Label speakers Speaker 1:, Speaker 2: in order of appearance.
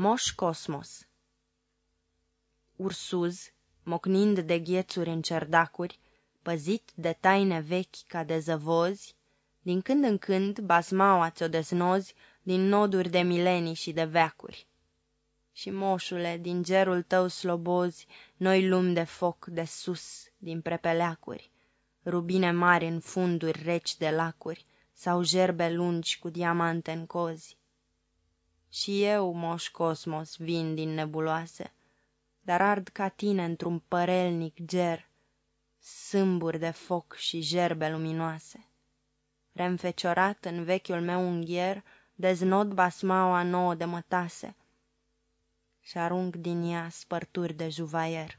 Speaker 1: Moș Cosmos Ursuz, mocnind de ghețuri în cerdacuri, Păzit de taine vechi ca de zăvozi, Din când în când basmaua ți-o desnozi Din noduri de milenii și de veacuri. Și, moșule, din gerul tău slobozi Noi lumi de foc de sus, din prepeleacuri, Rubine mari în funduri reci de lacuri, Sau gerbe lungi cu diamante în cozi. Și eu, moș Cosmos, vin din nebuloase, Dar ard ca tine într-un părelnic ger, Sâmburi de foc și gerbe luminoase. Reînfeciorat în vechiul meu unghier, Deznod basmaua nouă de mătase Și arunc din ea spărturi de juvaier.